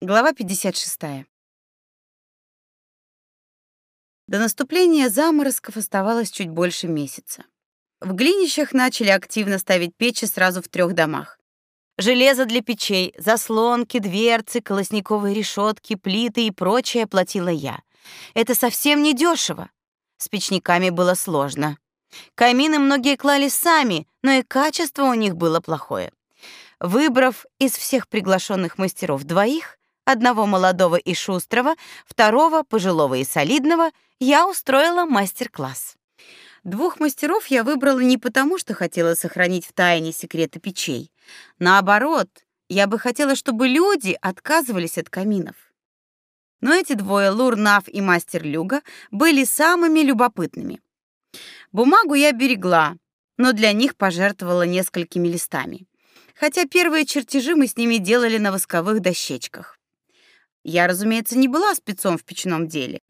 Глава 56. До наступления заморозков оставалось чуть больше месяца. В глинищах начали активно ставить печи сразу в трех домах. Железо для печей, заслонки, дверцы, колосниковые решетки, плиты и прочее платила я. Это совсем не дешево. С печниками было сложно. Камины многие клали сами, но и качество у них было плохое. Выбрав из всех приглашенных мастеров двоих, одного молодого и шустрого, второго пожилого и солидного, я устроила мастер-класс. Двух мастеров я выбрала не потому, что хотела сохранить в тайне секреты печей. Наоборот, я бы хотела, чтобы люди отказывались от каминов. Но эти двое, Лурнав и мастер Люга, были самыми любопытными. Бумагу я берегла, но для них пожертвовала несколькими листами. Хотя первые чертежи мы с ними делали на восковых дощечках. Я, разумеется, не была спецом в печном деле,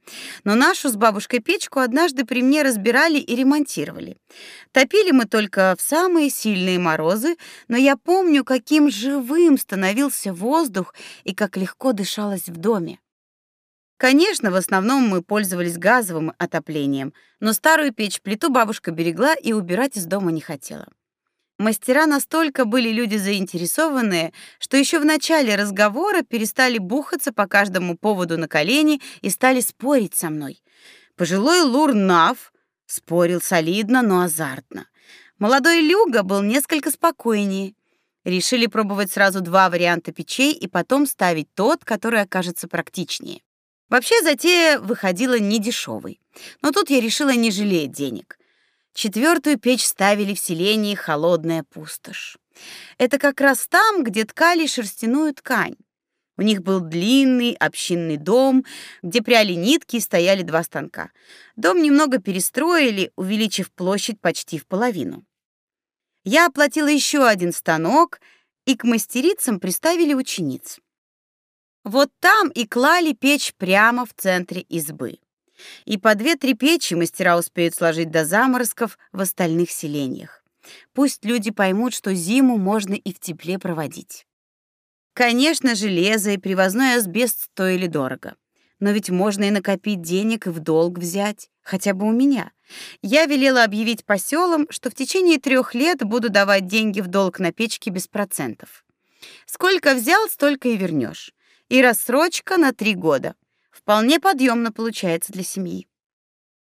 но нашу с бабушкой печку однажды при мне разбирали и ремонтировали. Топили мы только в самые сильные морозы, но я помню, каким живым становился воздух и как легко дышалось в доме. Конечно, в основном мы пользовались газовым отоплением, но старую печь-плиту бабушка берегла и убирать из дома не хотела. Мастера настолько были люди заинтересованные, что еще в начале разговора перестали бухаться по каждому поводу на колени и стали спорить со мной. Пожилой Лурнав спорил солидно, но азартно. Молодой Люга был несколько спокойнее. Решили пробовать сразу два варианта печей и потом ставить тот, который окажется практичнее. Вообще затея выходила недешевой. Но тут я решила не жалеть денег. Четвертую печь ставили в селении Холодная пустошь. Это как раз там, где ткали шерстяную ткань. У них был длинный общинный дом, где пряли нитки и стояли два станка. Дом немного перестроили, увеличив площадь почти в половину. Я оплатила еще один станок, и к мастерицам приставили учениц. Вот там и клали печь прямо в центре избы и по две-три печи мастера успеют сложить до заморозков в остальных селениях. Пусть люди поймут, что зиму можно и в тепле проводить. Конечно, железо и привозной асбест стоили дорого. Но ведь можно и накопить денег и в долг взять, хотя бы у меня. Я велела объявить по селам, что в течение трех лет буду давать деньги в долг на печке без процентов. Сколько взял, столько и вернешь. И рассрочка на три года. Вполне подъемно получается для семьи.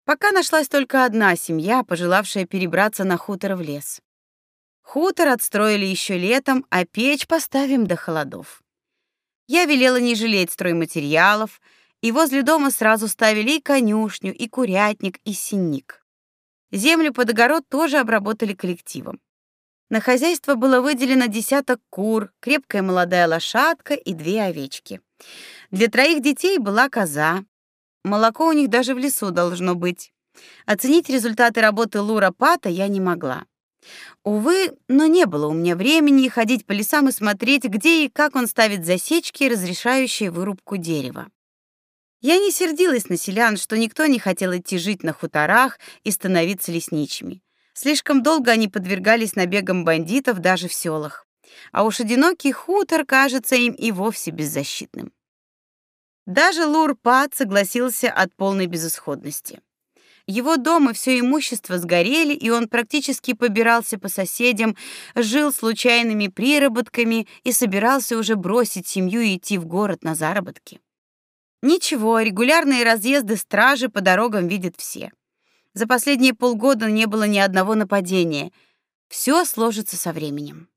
Пока нашлась только одна семья, пожелавшая перебраться на хутор в лес. Хутор отстроили еще летом, а печь поставим до холодов. Я велела не жалеть стройматериалов, и возле дома сразу ставили и конюшню, и курятник, и сенник. Землю под огород тоже обработали коллективом. На хозяйство было выделено десяток кур, крепкая молодая лошадка и две овечки. Для троих детей была коза. Молоко у них даже в лесу должно быть. Оценить результаты работы Лура Пата я не могла. Увы, но не было у меня времени ходить по лесам и смотреть, где и как он ставит засечки, разрешающие вырубку дерева. Я не сердилась на селян, что никто не хотел идти жить на хуторах и становиться лесничими. Слишком долго они подвергались набегам бандитов даже в селах. А уж одинокий хутор кажется им и вовсе беззащитным. Даже Лурпат согласился от полной безысходности. Его дом и все имущество сгорели, и он практически побирался по соседям, жил случайными приработками и собирался уже бросить семью и идти в город на заработки. Ничего, регулярные разъезды стражи по дорогам видят все. За последние полгода не было ни одного нападения. Все сложится со временем.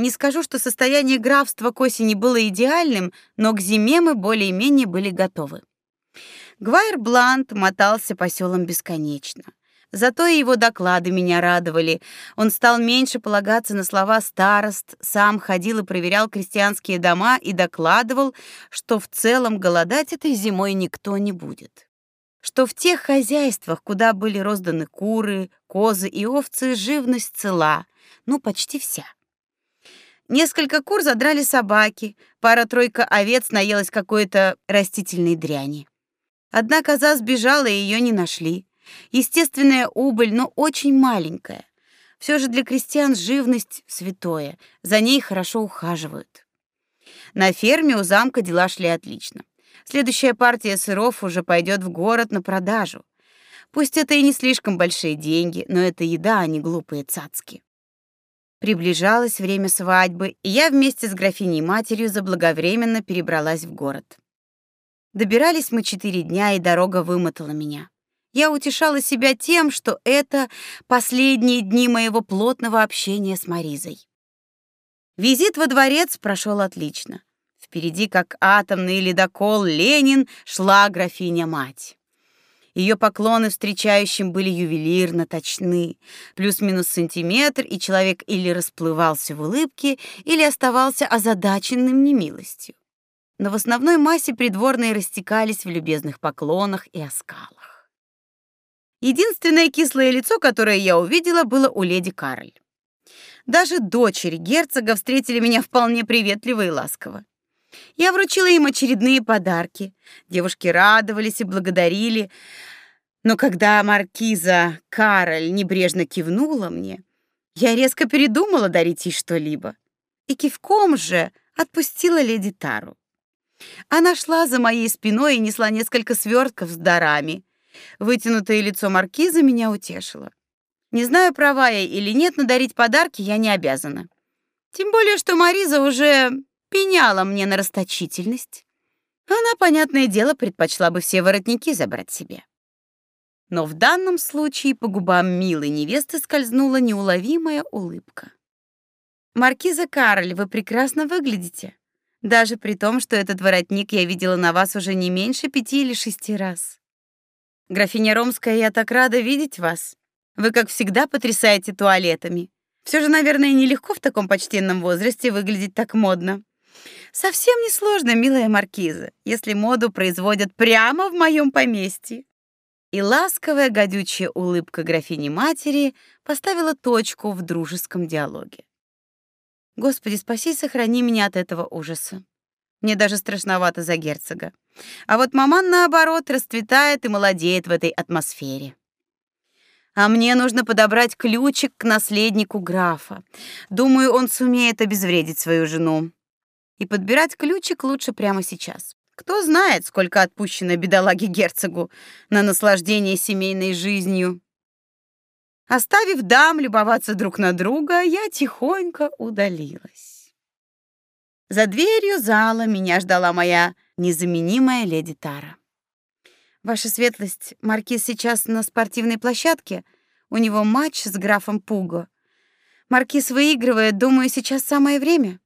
Не скажу, что состояние графства к осени было идеальным, но к зиме мы более-менее были готовы. Гвайр Блант мотался по селам бесконечно. Зато и его доклады меня радовали. Он стал меньше полагаться на слова старост, сам ходил и проверял крестьянские дома и докладывал, что в целом голодать этой зимой никто не будет. Что в тех хозяйствах, куда были розданы куры, козы и овцы, живность цела, ну почти вся. Несколько кур задрали собаки, пара-тройка овец наелась какой-то растительной дряни. Одна коза сбежала, и ее не нашли. Естественная убыль, но очень маленькая. Все же для крестьян живность святое, за ней хорошо ухаживают. На ферме у замка дела шли отлично. Следующая партия сыров уже пойдет в город на продажу. Пусть это и не слишком большие деньги, но это еда, а не глупые цацки. Приближалось время свадьбы, и я вместе с графиней матерью заблаговременно перебралась в город. Добирались мы четыре дня, и дорога вымотала меня. Я утешала себя тем, что это последние дни моего плотного общения с Маризой. Визит во дворец прошел отлично. Впереди, как атомный ледокол Ленин, шла графиня-мать. Ее поклоны встречающим были ювелирно точны, плюс-минус сантиметр, и человек или расплывался в улыбке, или оставался озадаченным немилостью. Но в основной массе придворные растекались в любезных поклонах и оскалах. Единственное кислое лицо, которое я увидела, было у леди Кароль. Даже дочери герцога встретили меня вполне приветливо и ласково. Я вручила им очередные подарки. Девушки радовались и благодарили. Но когда маркиза Кароль небрежно кивнула мне, я резко передумала дарить ей что-либо. И кивком же отпустила леди Тару. Она шла за моей спиной и несла несколько свертков с дарами. Вытянутое лицо маркиза меня утешило. Не знаю, права я или нет, но дарить подарки я не обязана. Тем более, что Мариза уже пеняла мне на расточительность. Она, понятное дело, предпочла бы все воротники забрать себе. Но в данном случае по губам милой невесты скользнула неуловимая улыбка. «Маркиза Кароль, вы прекрасно выглядите, даже при том, что этот воротник я видела на вас уже не меньше пяти или шести раз. Графиня Ромская, я так рада видеть вас. Вы, как всегда, потрясаете туалетами. Все же, наверное, нелегко в таком почтенном возрасте выглядеть так модно. Совсем не сложно, милая маркиза, если моду производят прямо в моем поместье. И ласковая гадючая улыбка графини-матери поставила точку в дружеском диалоге. Господи, спаси и сохрани меня от этого ужаса. Мне даже страшновато за герцога. А вот маман, наоборот, расцветает и молодеет в этой атмосфере. А мне нужно подобрать ключик к наследнику графа. Думаю, он сумеет обезвредить свою жену. И подбирать ключик лучше прямо сейчас. Кто знает, сколько отпущено бедолаге герцогу на наслаждение семейной жизнью. Оставив дам любоваться друг на друга, я тихонько удалилась. За дверью зала меня ждала моя незаменимая леди Тара. Ваша светлость, маркиз сейчас на спортивной площадке. У него матч с графом Пуго. Маркиз выигрывает, думаю, сейчас самое время.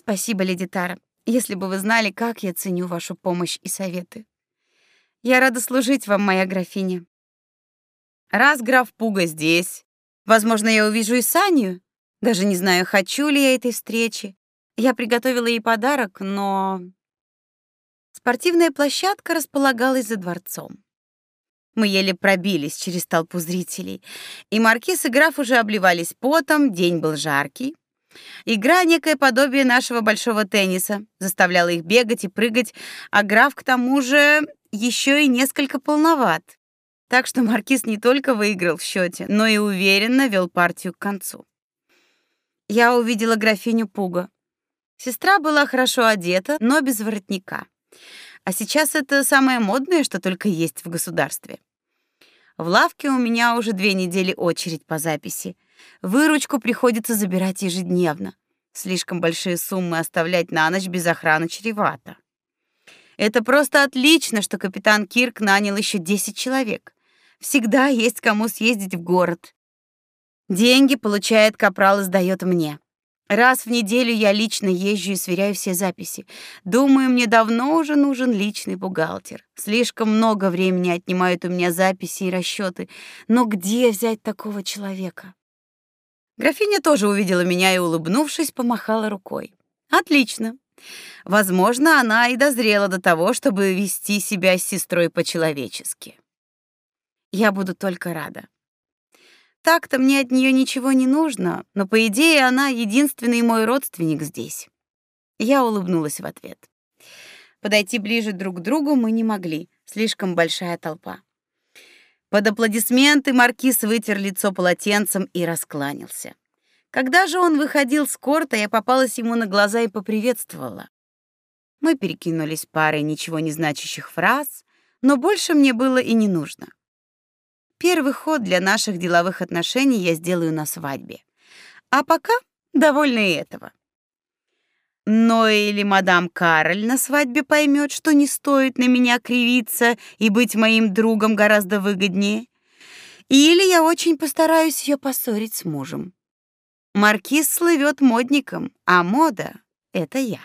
Спасибо, леди Тара. Если бы вы знали, как я ценю вашу помощь и советы. Я рада служить вам, моя графиня. Раз граф Пуга здесь, возможно, я увижу и Саню. Даже не знаю, хочу ли я этой встречи. Я приготовила ей подарок, но спортивная площадка располагалась за дворцом. Мы еле пробились через толпу зрителей, и маркиз и граф уже обливались потом, день был жаркий. Игра некое подобие нашего большого тенниса, заставляла их бегать и прыгать, а граф к тому же еще и несколько полноват. Так что маркиз не только выиграл в счете, но и уверенно вел партию к концу. Я увидела графиню Пуга. Сестра была хорошо одета, но без воротника. А сейчас это самое модное, что только есть в государстве. В лавке у меня уже две недели очередь по записи — Выручку приходится забирать ежедневно. Слишком большие суммы оставлять на ночь без охраны чревато. Это просто отлично, что капитан Кирк нанял еще 10 человек. Всегда есть кому съездить в город. Деньги получает капрал и сдаёт мне. Раз в неделю я лично езжу и сверяю все записи. Думаю, мне давно уже нужен личный бухгалтер. Слишком много времени отнимают у меня записи и расчеты. Но где взять такого человека? Графиня тоже увидела меня и, улыбнувшись, помахала рукой. Отлично. Возможно, она и дозрела до того, чтобы вести себя с сестрой по-человечески. Я буду только рада. Так-то мне от нее ничего не нужно, но по идее она единственный мой родственник здесь. Я улыбнулась в ответ. Подойти ближе друг к другу мы не могли, слишком большая толпа. Под аплодисменты маркиз вытер лицо полотенцем и раскланялся. Когда же он выходил с корта, я попалась ему на глаза и поприветствовала. Мы перекинулись парой ничего не значащих фраз, но больше мне было и не нужно. Первый ход для наших деловых отношений я сделаю на свадьбе. А пока довольна и этого. Но или мадам Кароль на свадьбе поймет, что не стоит на меня кривиться и быть моим другом гораздо выгоднее, или я очень постараюсь ее поссорить с мужем. Маркиз слывет модником, а мода — это я.